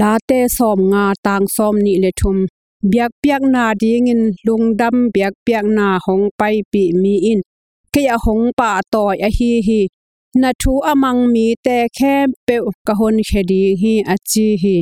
ลาเตสอมงาต่างสอมนี่เลทุมเบียกเปียกนาดีเงินลุงดำเบียกเปียกนาหงไปปีมีอินเกยหงป่าต่อยอฮีฮีนาทูอมังมีแต่แค่เปวกะหนเคดีฮีอจีฮี